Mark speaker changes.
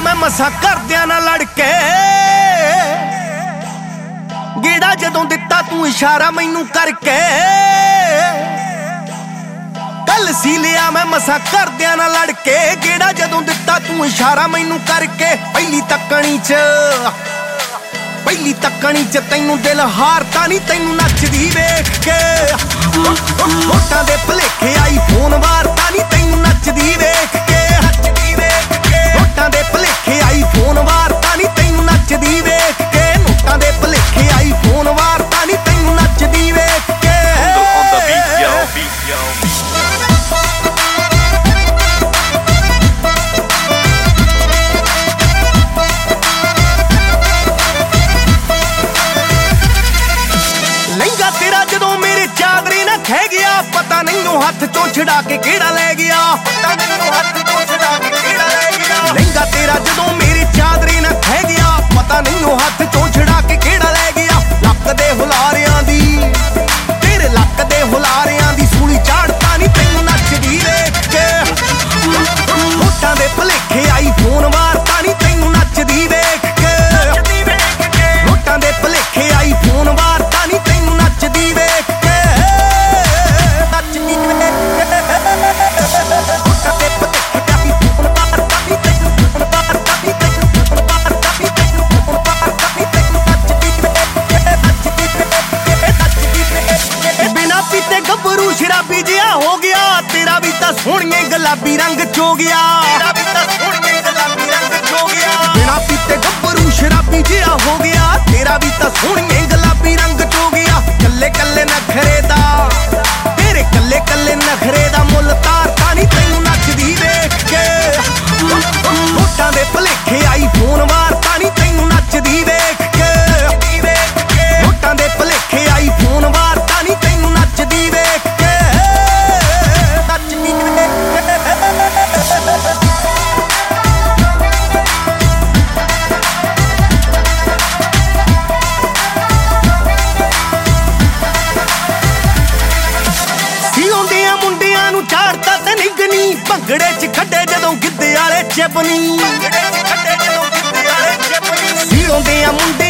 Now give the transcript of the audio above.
Speaker 1: ਮੈਂ ਮਸਾ ਕਰਦਿਆਂ ਨਾਲ ਲੜ ਕੇ। ਗੇੜਾ ਜਦੋਂ ਦਿੱਤਾ ਤੂੰ ਇਸ਼ਾਰਾ ਮੈਨੂੰ ਕਰਕੇ। ਕੱਲ ਸੀ ਲਿਆ ਮੈਂ ਮਸਾ ਕਰਦਿਆਂ ਨਾਲ ਲੜ ਕੇ। ਗੇੜਾ ਜਦੋਂ ਦਿੱਤਾ ਤੂੰ ਇਸ਼ਾਰਾ ਮੈਨੂੰ ਕਰਕੇ। ਪਹਿਲੀ ਤੱਕਣੀ 'ਚ, ਪਹਿਲੀ ਤੱਕਣੀ 'ਚ ਤੈਨੂੰ ਦਿਲ ਹਾਰਤਾ ਨਹੀਂ ਤੈਨੂੰ ਨੱਚਦੀ ਵੇਖ ਕੇ। ਫੋਟਾਂ ਦੇ ਭਲੇਖੇ ਆਈ ਫੋਨ ਵਾਰ ਖਹਿ ਗਿਆ ਪਤਾ ਨਹੀਂ ਉਹ ਹੱਥ ਚੋਂ ਛਡਾ ਕੇ ਕਿਹੜਾ ਲੈ ਗਿਆ। ਪਤਾ ਨਹੀਂ ਉਹ ਹੱਥ ਚੋਂ ਛਡਾ ਕੇ ਕਿਹੜਾ ਲੈ ਗਿਆ। ਲਹਿੰਗਾ ਤੇਰਾ ਹੁਣ ਇਹ ਗੁਲਾਬੀ ਰੰਗ ਚੋ ਗਿਆ ਭੰਗੜੇ 'ਚ ਖੱਡੇ ਜਦੋਂ ਗਿੱਧੇ ਵਾਲੇ ਚਿਪਨੀ ਭੰਗੜੇ 'ਚ ਖੱਡੇ ਜਦੋਂ ਗਿੱਧੇ ਵਾਲੇ ਚਿਪਨੀ ਸੀਰੋਂ ਦੇ ਮੁੰਡੇ